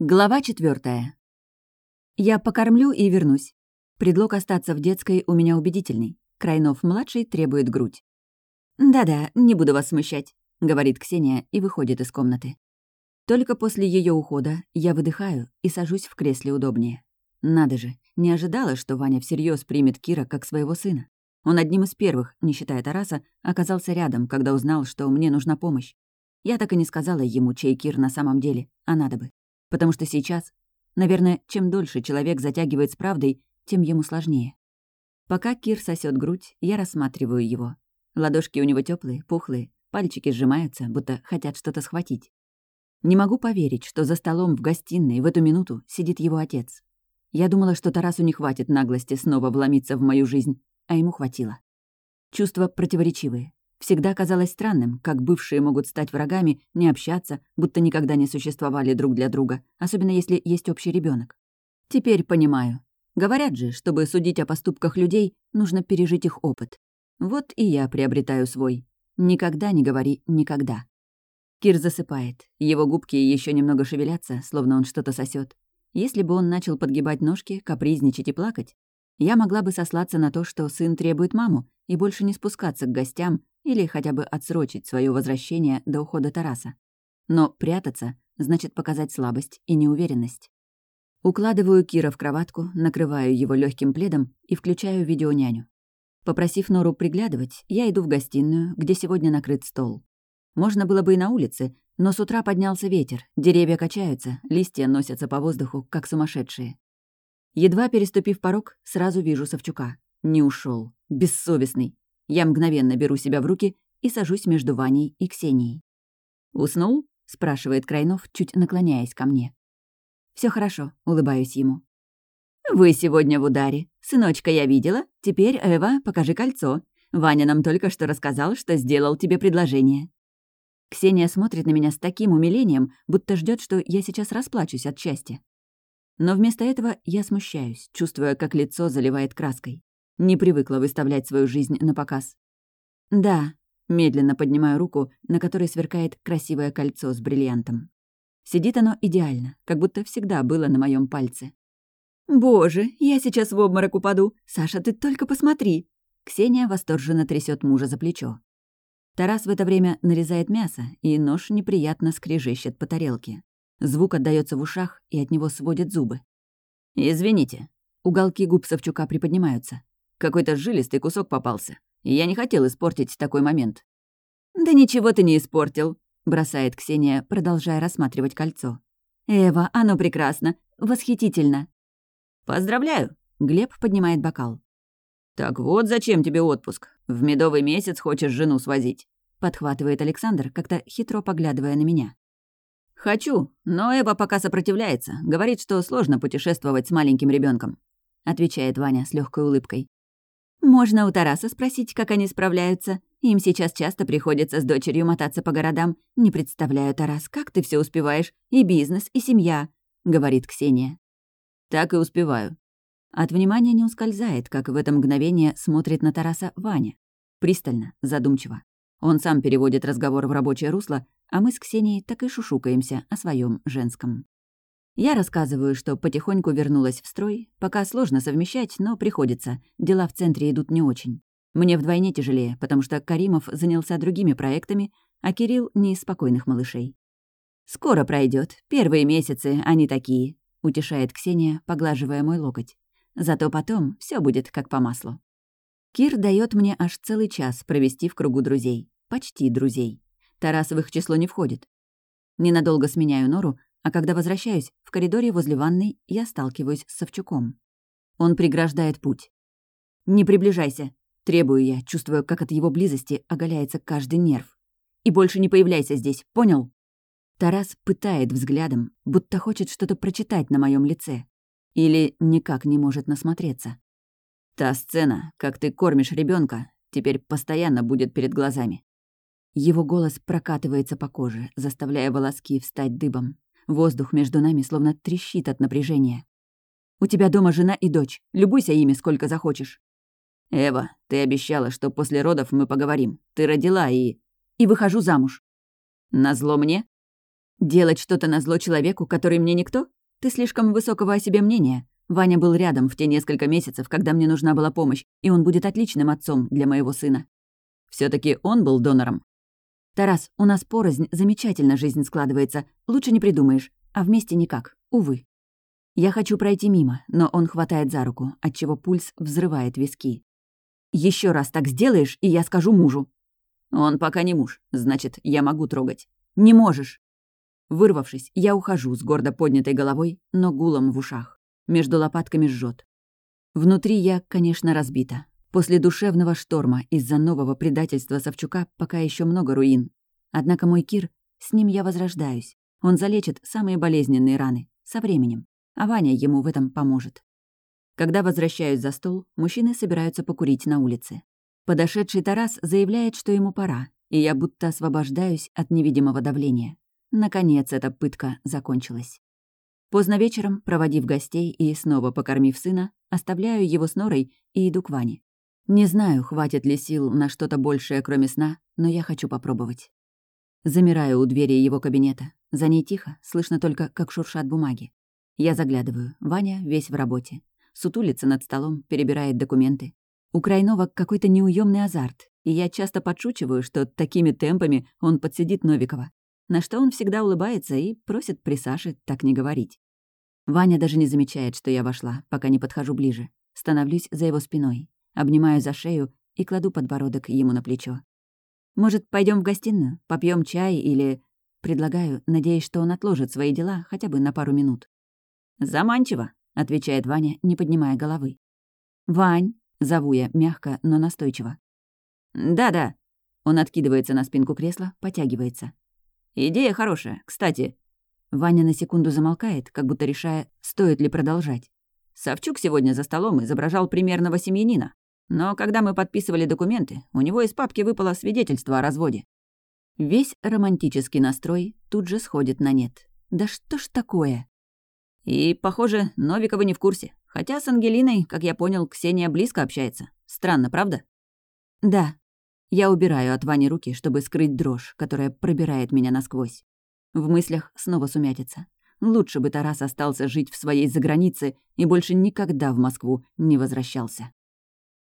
Глава четвертая. Я покормлю и вернусь. Предлог остаться в детской у меня убедительный. Крайнов-младший требует грудь. «Да-да, не буду вас смущать», — говорит Ксения и выходит из комнаты. Только после ее ухода я выдыхаю и сажусь в кресле удобнее. Надо же, не ожидала, что Ваня всерьез примет Кира как своего сына. Он одним из первых, не считая Тараса, оказался рядом, когда узнал, что мне нужна помощь. Я так и не сказала ему, чей Кир на самом деле, а надо бы. Потому что сейчас, наверное, чем дольше человек затягивает с правдой, тем ему сложнее. Пока Кир сосет грудь, я рассматриваю его. Ладошки у него теплые, пухлые, пальчики сжимаются, будто хотят что-то схватить. Не могу поверить, что за столом в гостиной в эту минуту сидит его отец. Я думала, что Тарасу не хватит наглости снова вломиться в мою жизнь, а ему хватило. Чувства противоречивые. Всегда казалось странным, как бывшие могут стать врагами, не общаться, будто никогда не существовали друг для друга, особенно если есть общий ребенок. Теперь понимаю. Говорят же, чтобы судить о поступках людей, нужно пережить их опыт. Вот и я приобретаю свой. Никогда не говори «никогда». Кир засыпает. Его губки еще немного шевелятся, словно он что-то сосет. Если бы он начал подгибать ножки, капризничать и плакать, я могла бы сослаться на то, что сын требует маму, и больше не спускаться к гостям или хотя бы отсрочить свое возвращение до ухода Тараса. Но прятаться значит показать слабость и неуверенность. Укладываю Кира в кроватку, накрываю его легким пледом и включаю видеоняню. Попросив Нору приглядывать, я иду в гостиную, где сегодня накрыт стол. Можно было бы и на улице, но с утра поднялся ветер, деревья качаются, листья носятся по воздуху, как сумасшедшие. Едва переступив порог, сразу вижу Савчука. Не ушел, Бессовестный. Я мгновенно беру себя в руки и сажусь между Ваней и Ксенией. «Уснул?» — спрашивает Крайнов, чуть наклоняясь ко мне. Все хорошо», — улыбаюсь ему. «Вы сегодня в ударе. Сыночка я видела. Теперь, Эва, покажи кольцо. Ваня нам только что рассказал, что сделал тебе предложение». Ксения смотрит на меня с таким умилением, будто ждет, что я сейчас расплачусь от счастья. Но вместо этого я смущаюсь, чувствуя, как лицо заливает краской. Не привыкла выставлять свою жизнь на показ. «Да», — медленно поднимаю руку, на которой сверкает красивое кольцо с бриллиантом. Сидит оно идеально, как будто всегда было на моем пальце. «Боже, я сейчас в обморок упаду! Саша, ты только посмотри!» Ксения восторженно трясет мужа за плечо. Тарас в это время нарезает мясо, и нож неприятно скрежещет по тарелке. Звук отдаётся в ушах, и от него сводят зубы. «Извините». Уголки губ Савчука приподнимаются. Какой-то жилистый кусок попался. И я не хотел испортить такой момент. «Да ничего ты не испортил», — бросает Ксения, продолжая рассматривать кольцо. «Эва, оно прекрасно, восхитительно». «Поздравляю», — Глеб поднимает бокал. «Так вот зачем тебе отпуск? В медовый месяц хочешь жену свозить?» — подхватывает Александр, как-то хитро поглядывая на меня. «Хочу, но Эва пока сопротивляется, говорит, что сложно путешествовать с маленьким ребенком, отвечает Ваня с легкой улыбкой. Можно у Тараса спросить, как они справляются. Им сейчас часто приходится с дочерью мотаться по городам. Не представляю, Тарас, как ты все успеваешь? И бизнес, и семья», — говорит Ксения. «Так и успеваю». От внимания не ускользает, как в это мгновение смотрит на Тараса Ваня. Пристально, задумчиво. Он сам переводит разговор в рабочее русло, а мы с Ксенией так и шушукаемся о своем женском. Я рассказываю, что потихоньку вернулась в строй. Пока сложно совмещать, но приходится. Дела в центре идут не очень. Мне вдвойне тяжелее, потому что Каримов занялся другими проектами, а Кирилл не из спокойных малышей. «Скоро пройдет. Первые месяцы они такие», — утешает Ксения, поглаживая мой локоть. «Зато потом все будет как по маслу». Кир дает мне аж целый час провести в кругу друзей. Почти друзей. Тарас в их число не входит. Ненадолго сменяю нору, а когда возвращаюсь, в коридоре возле ванной я сталкиваюсь с Савчуком. Он преграждает путь. «Не приближайся», — требую я, чувствуя, как от его близости оголяется каждый нерв. «И больше не появляйся здесь, понял?» Тарас пытает взглядом, будто хочет что-то прочитать на моем лице. Или никак не может насмотреться. Та сцена, как ты кормишь ребенка, теперь постоянно будет перед глазами. Его голос прокатывается по коже, заставляя волоски встать дыбом. Воздух между нами словно трещит от напряжения. «У тебя дома жена и дочь. Любуйся ими сколько захочешь». «Эва, ты обещала, что после родов мы поговорим. Ты родила и...» «И выхожу замуж». «Назло мне?» Делать что-то на зло человеку, который мне никто? Ты слишком высокого о себе мнения. Ваня был рядом в те несколько месяцев, когда мне нужна была помощь, и он будет отличным отцом для моего сына. все таки он был донором. Тарас, у нас порознь замечательно жизнь складывается, лучше не придумаешь, а вместе никак, увы. Я хочу пройти мимо, но он хватает за руку, отчего пульс взрывает виски. Еще раз так сделаешь, и я скажу мужу. Он пока не муж, значит, я могу трогать. Не можешь. Вырвавшись, я ухожу с гордо поднятой головой, но гулом в ушах. Между лопатками жжет. Внутри я, конечно, разбита. После душевного шторма из-за нового предательства Савчука пока еще много руин. Однако мой Кир, с ним я возрождаюсь. Он залечит самые болезненные раны. Со временем а Ваня ему в этом поможет. Когда возвращаюсь за стол, мужчины собираются покурить на улице. Подошедший Тарас заявляет, что ему пора, и я будто освобождаюсь от невидимого давления. Наконец эта пытка закончилась. Поздно вечером, проводив гостей и снова покормив сына, оставляю его с Норой и иду к Ване. Не знаю, хватит ли сил на что-то большее, кроме сна, но я хочу попробовать. Замираю у двери его кабинета. За ней тихо, слышно только, как шуршат бумаги. Я заглядываю. Ваня весь в работе. Сутулится над столом, перебирает документы. У Крайнова какой-то неуемный азарт, и я часто подшучиваю, что такими темпами он подсидит Новикова. На что он всегда улыбается и просит при Саше так не говорить. Ваня даже не замечает, что я вошла, пока не подхожу ближе. Становлюсь за его спиной, обнимаю за шею и кладу подбородок ему на плечо. «Может, пойдем в гостиную, попьем чай или...» Предлагаю, надеясь, что он отложит свои дела хотя бы на пару минут. «Заманчиво», — отвечает Ваня, не поднимая головы. «Вань», — зову я мягко, но настойчиво. «Да-да». Он откидывается на спинку кресла, потягивается. «Идея хорошая. Кстати...» Ваня на секунду замолкает, как будто решая, стоит ли продолжать. Савчук сегодня за столом изображал примерного семьянина. Но когда мы подписывали документы, у него из папки выпало свидетельство о разводе. Весь романтический настрой тут же сходит на нет. Да что ж такое? И, похоже, Новикова не в курсе. Хотя с Ангелиной, как я понял, Ксения близко общается. Странно, правда? Да. Я убираю от Вани руки, чтобы скрыть дрожь, которая пробирает меня насквозь. В мыслях снова сумятится. Лучше бы Тарас остался жить в своей загранице и больше никогда в Москву не возвращался.